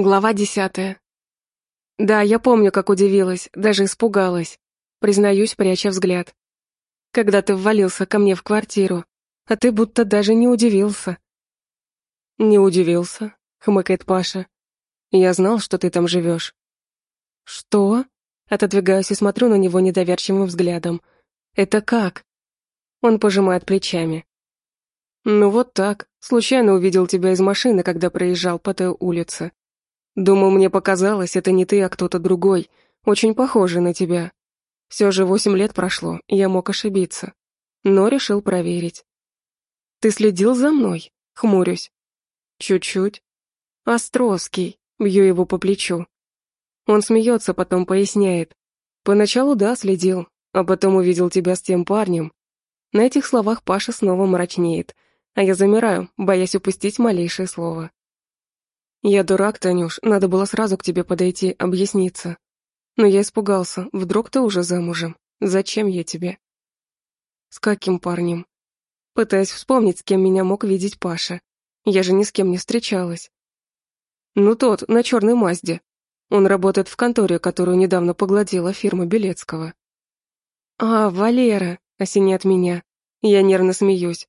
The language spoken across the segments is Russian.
Глава десятая. Да, я помню, как удивилась, даже испугалась. Признаюсь, пряча взгляд. Когда ты ввалился ко мне в квартиру, а ты будто даже не удивился. Не удивился, хмыкает Паша. Я знал, что ты там живешь. Что? Отодвигаюсь и смотрю на него недоверчивым взглядом. Это как? Он пожимает плечами. Ну вот так. Случайно увидел тебя из машины, когда проезжал по той улице. Думал, мне показалось, это не ты, а кто-то другой, очень похожий на тебя. Все же восемь лет прошло, я мог ошибиться. Но решил проверить. Ты следил за мной? Хмурюсь. Чуть-чуть. Островский. Бью его по плечу. Он смеется, потом поясняет. Поначалу да, следил, а потом увидел тебя с тем парнем. На этих словах Паша снова мрачнеет, а я замираю, боясь упустить малейшее слово. «Я дурак, Танюш, надо было сразу к тебе подойти, объясниться. Но я испугался, вдруг ты уже замужем. Зачем я тебе?» «С каким парнем?» Пытаясь вспомнить, с кем меня мог видеть Паша. Я же ни с кем не встречалась. «Ну тот, на черной Мазде. Он работает в конторе, которую недавно погладила фирма Белецкого». «А, Валера!» — осеняет меня. Я нервно смеюсь.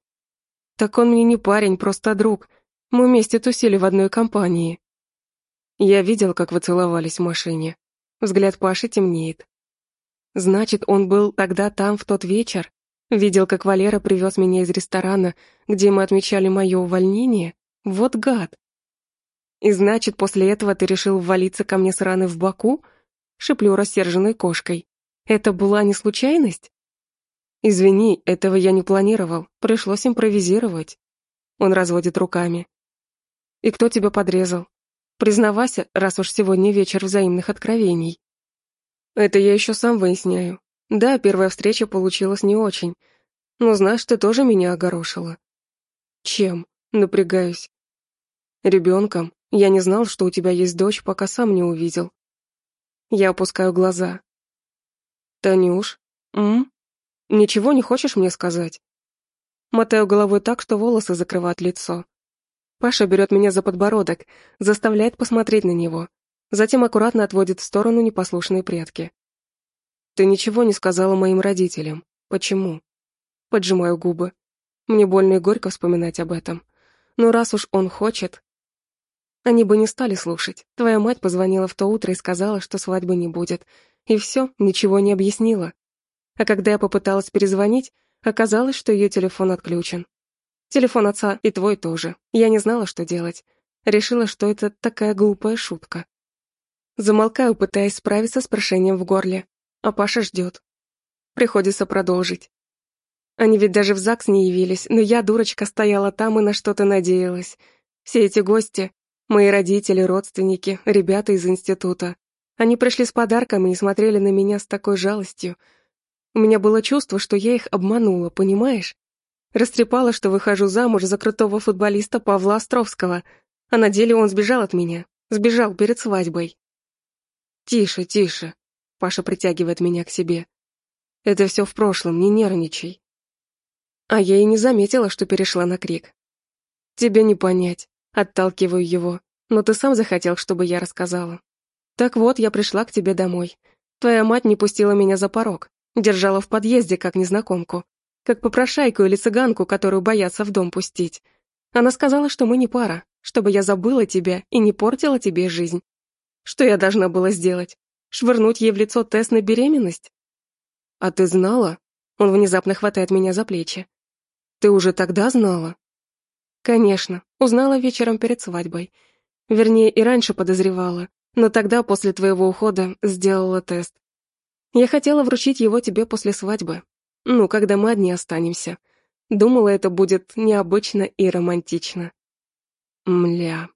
«Так он мне не парень, просто друг. Мы вместе тусили в одной компании. Я видел, как вы целовались в машине. Взгляд Паши темнеет. Значит, он был тогда там в тот вечер? Видел, как Валера привез меня из ресторана, где мы отмечали мое увольнение? Вот гад. И значит, после этого ты решил ввалиться ко мне с раны в боку? Шиплю рассерженной кошкой. Это была не случайность? Извини, этого я не планировал, пришлось импровизировать. Он разводит руками. И кто тебя подрезал? Признавайся, раз уж сегодня вечер взаимных откровений. Это я еще сам выясняю. Да, первая встреча получилась не очень. Но знаешь, ты тоже меня огорошила. Чем? Напрягаюсь. Ребенком. Я не знал, что у тебя есть дочь, пока сам не увидел. Я опускаю глаза. Танюш, м? Ничего не хочешь мне сказать? Мотаю головой так, что волосы закрывают лицо. Паша берет меня за подбородок, заставляет посмотреть на него, затем аккуратно отводит в сторону непослушные предки. «Ты ничего не сказала моим родителям. Почему?» Поджимаю губы. Мне больно и горько вспоминать об этом. Но раз уж он хочет... Они бы не стали слушать. Твоя мать позвонила в то утро и сказала, что свадьбы не будет. И все, ничего не объяснила. А когда я попыталась перезвонить, оказалось, что ее телефон отключен. Телефон отца и твой тоже. Я не знала, что делать. Решила, что это такая глупая шутка. Замолкаю, пытаясь справиться с прошением в горле. А Паша ждет. Приходится продолжить. Они ведь даже в ЗАГС не явились, но я, дурочка, стояла там и на что-то надеялась. Все эти гости, мои родители, родственники, ребята из института. Они пришли с подарками и смотрели на меня с такой жалостью. У меня было чувство, что я их обманула, понимаешь? Растрепала, что выхожу замуж за крутого футболиста Павла Островского, а на деле он сбежал от меня. Сбежал перед свадьбой. «Тише, тише», — Паша притягивает меня к себе. «Это все в прошлом, не нервничай». А я и не заметила, что перешла на крик. «Тебе не понять», — отталкиваю его, «но ты сам захотел, чтобы я рассказала. Так вот, я пришла к тебе домой. Твоя мать не пустила меня за порог, держала в подъезде как незнакомку, как попрошайку или цыганку, которую боятся в дом пустить. Она сказала, что мы не пара, чтобы я забыла тебя и не портила тебе жизнь. Что я должна была сделать? Швырнуть ей в лицо тест на беременность? А ты знала? Он внезапно хватает меня за плечи. Ты уже тогда знала? Конечно, узнала вечером перед свадьбой. Вернее, и раньше подозревала, но тогда, после твоего ухода, сделала тест. Я хотела вручить его тебе после свадьбы, ну, когда мы одни останемся. Думала, это будет необычно и романтично. Мля.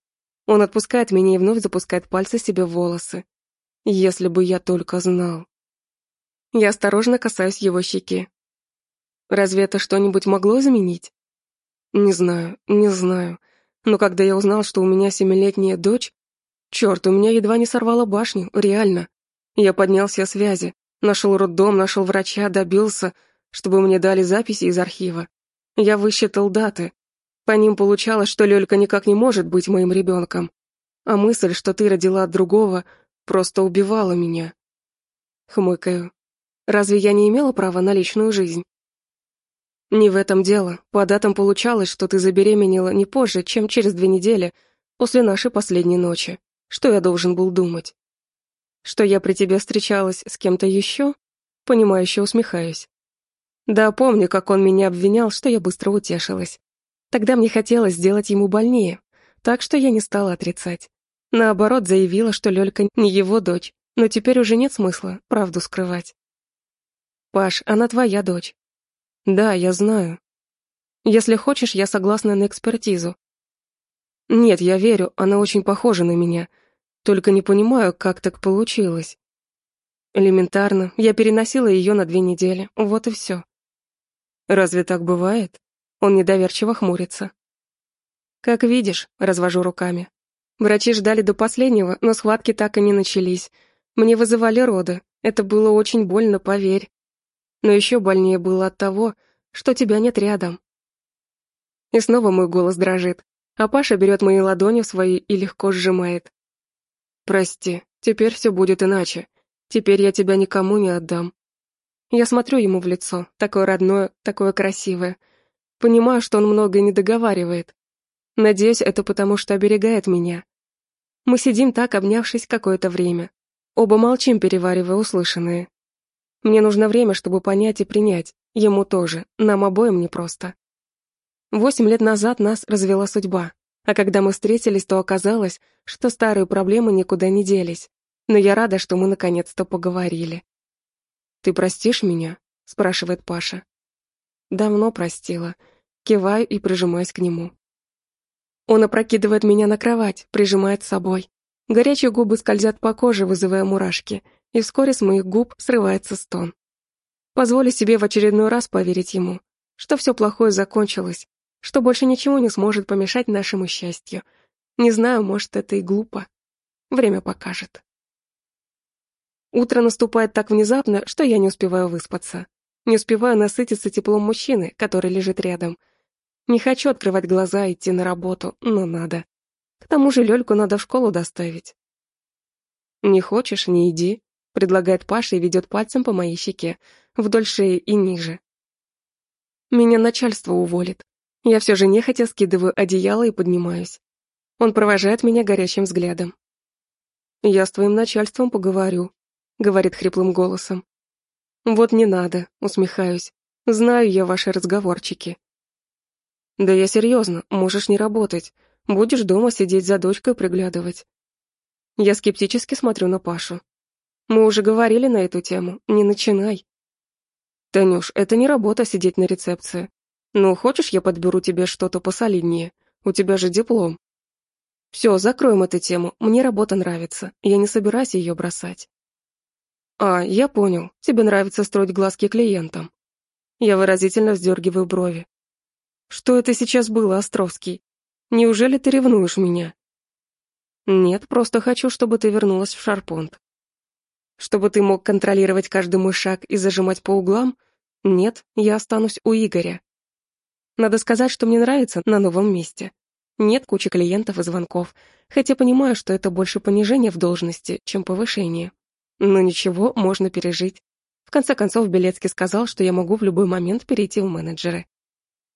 Он отпускает меня и вновь запускает пальцы себе в волосы. Если бы я только знал. Я осторожно касаюсь его щеки. Разве это что-нибудь могло изменить? Не знаю, не знаю. Но когда я узнал, что у меня семилетняя дочь... Черт, у меня едва не сорвало башню, реально. Я поднял все связи, нашел роддом, нашел врача, добился, чтобы мне дали записи из архива. Я высчитал даты. По ним получалось, что Лёлька никак не может быть моим ребенком. А мысль, что ты родила от другого, просто убивала меня. Хмыкаю. Разве я не имела права на личную жизнь? Не в этом дело. По датам получалось, что ты забеременела не позже, чем через две недели после нашей последней ночи. Что я должен был думать? Что я при тебе встречалась с кем-то еще? Понимающе усмехаюсь. Да, помню, как он меня обвинял, что я быстро утешилась. Тогда мне хотелось сделать ему больнее, так что я не стала отрицать. Наоборот, заявила, что Лёлька не его дочь, но теперь уже нет смысла правду скрывать. «Паш, она твоя дочь». «Да, я знаю. Если хочешь, я согласна на экспертизу». «Нет, я верю, она очень похожа на меня, только не понимаю, как так получилось». Элементарно, я переносила ее на две недели, вот и все. Разве так бывает? Он недоверчиво хмурится. Как видишь, развожу руками. Врачи ждали до последнего, но схватки так и не начались. Мне вызывали роды. Это было очень больно, поверь. Но еще больнее было от того, что тебя нет рядом. И снова мой голос дрожит, а Паша берет мои ладони в свои и легко сжимает. «Прости, теперь все будет иначе. Теперь я тебя никому не отдам. Я смотрю ему в лицо, такое родное, такое красивое. Понимаю, что он многое не договаривает. Надеюсь, это потому, что оберегает меня. Мы сидим так, обнявшись какое-то время. Оба молчим, переваривая услышанное. Мне нужно время, чтобы понять и принять. Ему тоже, нам обоим непросто. Восемь лет назад нас развела судьба, а когда мы встретились, то оказалось, что старые проблемы никуда не делись. Но я рада, что мы наконец-то поговорили. «Ты простишь меня?» — спрашивает Паша. «Давно простила». Киваю и прижимаюсь к нему. Он опрокидывает меня на кровать, прижимает с собой. Горячие губы скользят по коже, вызывая мурашки, и вскоре с моих губ срывается стон. Позволю себе в очередной раз поверить ему, что все плохое закончилось, что больше ничего не сможет помешать нашему счастью. Не знаю, может, это и глупо. Время покажет. Утро наступает так внезапно, что я не успеваю выспаться. Не успеваю насытиться теплом мужчины, который лежит рядом. Не хочу открывать глаза и идти на работу, но надо. К тому же Лёльку надо в школу доставить. «Не хочешь, не иди», — предлагает Паша и ведет пальцем по моей щеке, вдоль шеи и ниже. Меня начальство уволит. Я все же нехотя скидываю одеяло и поднимаюсь. Он провожает меня горячим взглядом. «Я с твоим начальством поговорю», — говорит хриплым голосом. «Вот не надо», — усмехаюсь. «Знаю я ваши разговорчики». «Да я серьезно, можешь не работать. Будешь дома сидеть за дочкой приглядывать». Я скептически смотрю на Пашу. «Мы уже говорили на эту тему, не начинай». «Танюш, это не работа сидеть на рецепции. Ну, хочешь, я подберу тебе что-то посолиднее? У тебя же диплом». «Все, закроем эту тему, мне работа нравится, я не собираюсь ее бросать». «А, я понял. Тебе нравится строить глазки клиентам». Я выразительно вздергиваю брови. «Что это сейчас было, Островский? Неужели ты ревнуешь меня?» «Нет, просто хочу, чтобы ты вернулась в Шарпонт». «Чтобы ты мог контролировать каждый мой шаг и зажимать по углам? Нет, я останусь у Игоря. Надо сказать, что мне нравится на новом месте. Нет кучи клиентов и звонков, хотя понимаю, что это больше понижение в должности, чем повышение. Но ничего, можно пережить. В конце концов, Белецкий сказал, что я могу в любой момент перейти в менеджеры.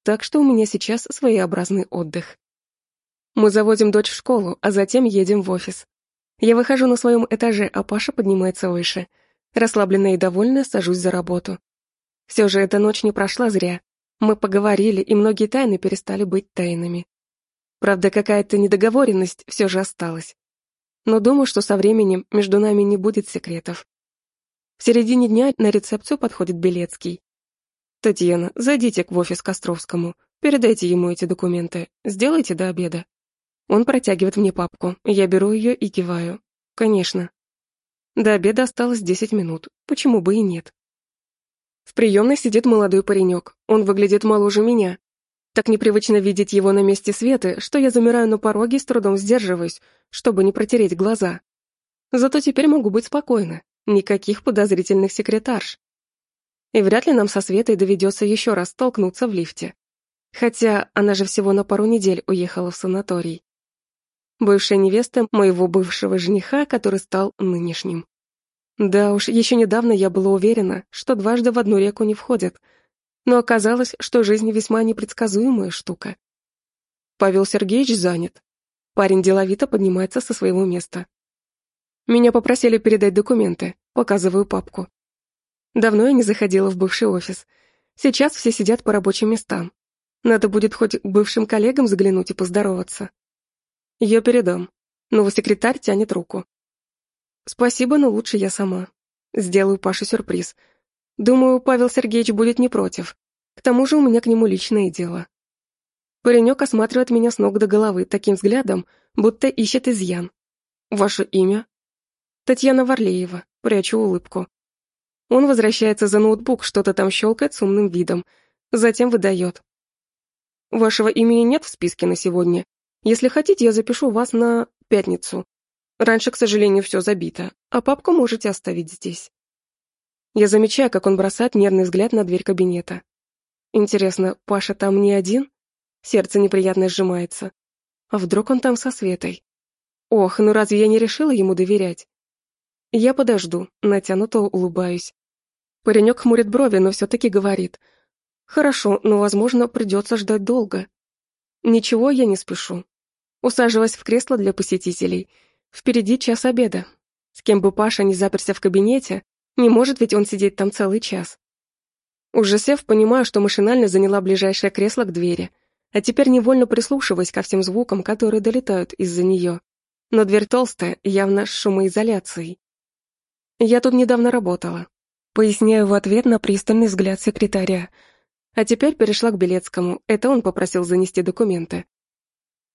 Так что у меня сейчас своеобразный отдых. Мы заводим дочь в школу, а затем едем в офис. Я выхожу на своем этаже, а Паша поднимается выше. Расслабленная и довольная, сажусь за работу. Все же эта ночь не прошла зря. Мы поговорили, и многие тайны перестали быть тайнами. Правда, какая-то недоговоренность все же осталась но думаю, что со временем между нами не будет секретов. В середине дня на рецепцию подходит Белецкий. «Татьяна, зайдите в офис Костровскому, передайте ему эти документы, сделайте до обеда». Он протягивает мне папку, я беру ее и киваю. «Конечно». До обеда осталось десять минут, почему бы и нет. В приемной сидит молодой паренек, он выглядит моложе меня, так непривычно видеть его на месте Светы, что я замираю на пороге и с трудом сдерживаюсь, чтобы не протереть глаза. Зато теперь могу быть спокойна. Никаких подозрительных секретарш. И вряд ли нам со Светой доведется еще раз столкнуться в лифте. Хотя она же всего на пару недель уехала в санаторий. Бывшая невеста моего бывшего жениха, который стал нынешним. Да уж, еще недавно я была уверена, что дважды в одну реку не входят, но оказалось, что жизнь весьма непредсказуемая штука. Павел Сергеевич занят. Парень деловито поднимается со своего места. Меня попросили передать документы, показываю папку. Давно я не заходила в бывший офис. Сейчас все сидят по рабочим местам. Надо будет хоть к бывшим коллегам заглянуть и поздороваться. Я передам. Новый секретарь тянет руку. Спасибо, но лучше я сама. Сделаю Паше сюрприз. Думаю, Павел Сергеевич будет не против. К тому же у меня к нему личное дело. Паренек осматривает меня с ног до головы таким взглядом, будто ищет изъян. Ваше имя? Татьяна Варлеева. Прячу улыбку. Он возвращается за ноутбук, что-то там щелкает с умным видом. Затем выдает. Вашего имени нет в списке на сегодня. Если хотите, я запишу вас на пятницу. Раньше, к сожалению, все забито, а папку можете оставить здесь. Я замечаю, как он бросает нервный взгляд на дверь кабинета. Интересно, Паша там не один? Сердце неприятно сжимается. А вдруг он там со Светой? Ох, ну разве я не решила ему доверять? Я подожду, натянуто улыбаюсь. Паренек хмурит брови, но все-таки говорит. Хорошо, но, возможно, придется ждать долго. Ничего, я не спешу. Усаживаясь в кресло для посетителей. Впереди час обеда. С кем бы Паша не заперся в кабинете, не может ведь он сидеть там целый час. Уже сев, понимаю, что машинально заняла ближайшее кресло к двери, а теперь невольно прислушиваясь ко всем звукам, которые долетают из-за нее. Но дверь толстая, явно с шумоизоляцией. Я тут недавно работала. Поясняю в ответ на пристальный взгляд секретаря. А теперь перешла к Белецкому, это он попросил занести документы.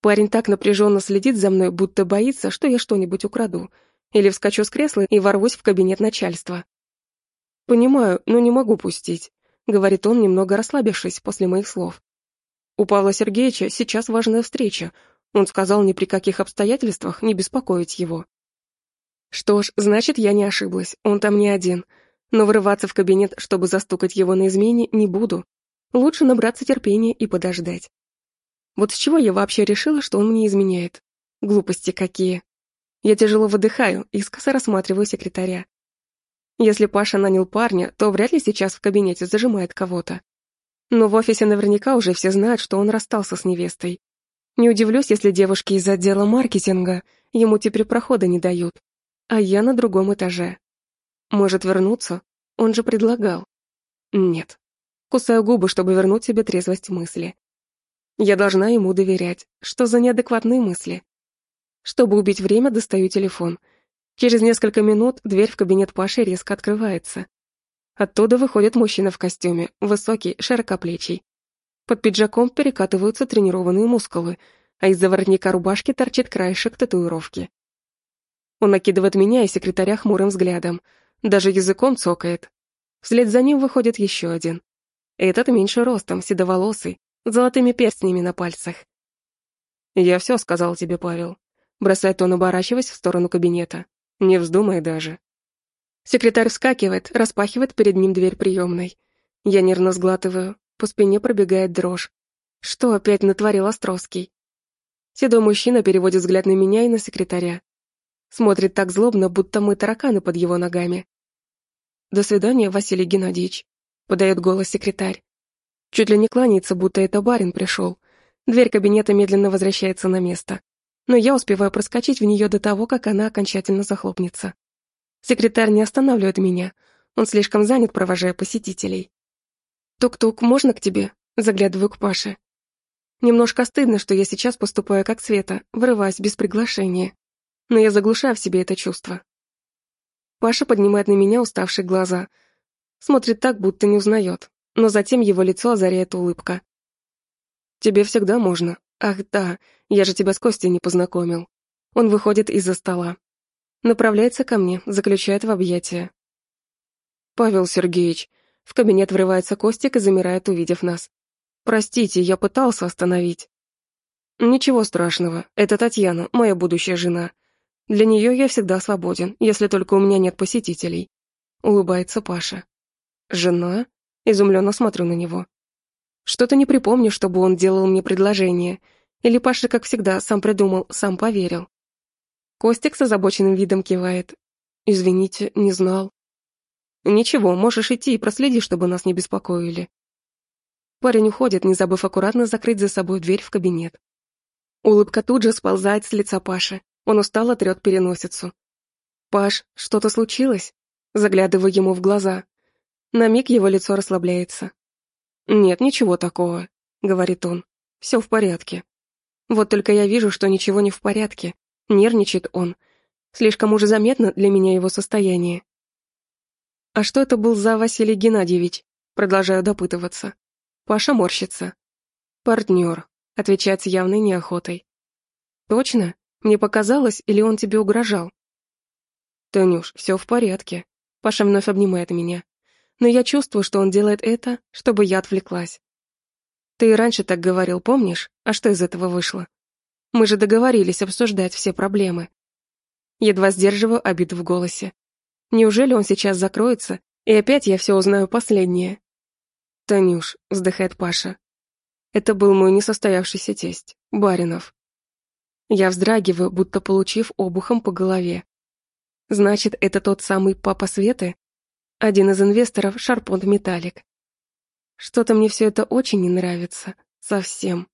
Парень так напряженно следит за мной, будто боится, что я что-нибудь украду. Или вскочу с кресла и ворвусь в кабинет начальства. «Понимаю, но не могу пустить», — говорит он, немного расслабившись после моих слов. «У Павла Сергеевича сейчас важная встреча. Он сказал ни при каких обстоятельствах не беспокоить его. Что ж, значит, я не ошиблась, он там не один. Но врываться в кабинет, чтобы застукать его на измене, не буду. Лучше набраться терпения и подождать. Вот с чего я вообще решила, что он мне изменяет? Глупости какие. Я тяжело выдыхаю, искоса рассматриваю секретаря. Если Паша нанял парня, то вряд ли сейчас в кабинете зажимает кого-то. Но в офисе наверняка уже все знают, что он расстался с невестой. Не удивлюсь, если девушки из отдела маркетинга ему теперь прохода не дают а я на другом этаже. Может вернуться? Он же предлагал. Нет. Кусаю губы, чтобы вернуть себе трезвость мысли. Я должна ему доверять. Что за неадекватные мысли? Чтобы убить время, достаю телефон. Через несколько минут дверь в кабинет Паши резко открывается. Оттуда выходит мужчина в костюме, высокий, широкоплечий. Под пиджаком перекатываются тренированные мускулы, а из-за воротника рубашки торчит краешек татуировки. Он накидывает меня и секретаря хмурым взглядом. Даже языком цокает. Вслед за ним выходит еще один. Этот меньше ростом, седоволосый, с золотыми перстнями на пальцах. «Я все сказал тебе, Павел», — бросает он, оборачиваясь в сторону кабинета. «Не вздумай даже». Секретарь вскакивает, распахивает перед ним дверь приемной. Я нервно сглатываю, по спине пробегает дрожь. Что опять натворил Островский? Седой мужчина переводит взгляд на меня и на секретаря. Смотрит так злобно, будто мы тараканы под его ногами. «До свидания, Василий Геннадьевич», — подает голос секретарь. Чуть ли не кланяется, будто это барин пришел. Дверь кабинета медленно возвращается на место. Но я успеваю проскочить в нее до того, как она окончательно захлопнется. Секретарь не останавливает меня. Он слишком занят, провожая посетителей. «Тук-тук, можно к тебе?» Заглядываю к Паше. Немножко стыдно, что я сейчас поступаю как Света, врываясь без приглашения но я заглушаю в себе это чувство. Паша поднимает на меня уставшие глаза. Смотрит так, будто не узнает, но затем его лицо озаряет улыбка. «Тебе всегда можно. Ах да, я же тебя с Костей не познакомил». Он выходит из-за стола. Направляется ко мне, заключает в объятия. «Павел Сергеевич», в кабинет врывается Костик и замирает, увидев нас. «Простите, я пытался остановить». «Ничего страшного, это Татьяна, моя будущая жена. Для нее я всегда свободен, если только у меня нет посетителей. Улыбается Паша. Жена? Изумленно смотрю на него. Что-то не припомню, чтобы он делал мне предложение. Или Паша, как всегда, сам придумал, сам поверил? Костик с озабоченным видом кивает. «Извините, не знал». «Ничего, можешь идти и проследи, чтобы нас не беспокоили». Парень уходит, не забыв аккуратно закрыть за собой дверь в кабинет. Улыбка тут же сползает с лица Паши. Он устало трет переносицу. «Паш, что-то случилось?» Заглядываю ему в глаза. На миг его лицо расслабляется. «Нет, ничего такого», — говорит он. «Все в порядке». Вот только я вижу, что ничего не в порядке. Нервничает он. Слишком уже заметно для меня его состояние. «А что это был за Василий Геннадьевич?» Продолжаю допытываться. Паша морщится. «Партнер», — отвечает с явной неохотой. «Точно? Мне показалось, или он тебе угрожал?» «Танюш, все в порядке». Паша вновь обнимает меня. Но я чувствую, что он делает это, чтобы я отвлеклась. Ты и раньше так говорил, помнишь? А что из этого вышло? Мы же договорились обсуждать все проблемы. Едва сдерживаю обиду в голосе. Неужели он сейчас закроется, и опять я все узнаю последнее? Танюш, вздыхает Паша. Это был мой несостоявшийся тесть, Баринов. Я вздрагиваю, будто получив обухом по голове. Значит, это тот самый папа Светы? Один из инвесторов Шарпонт Металлик. Что-то мне все это очень не нравится. Совсем.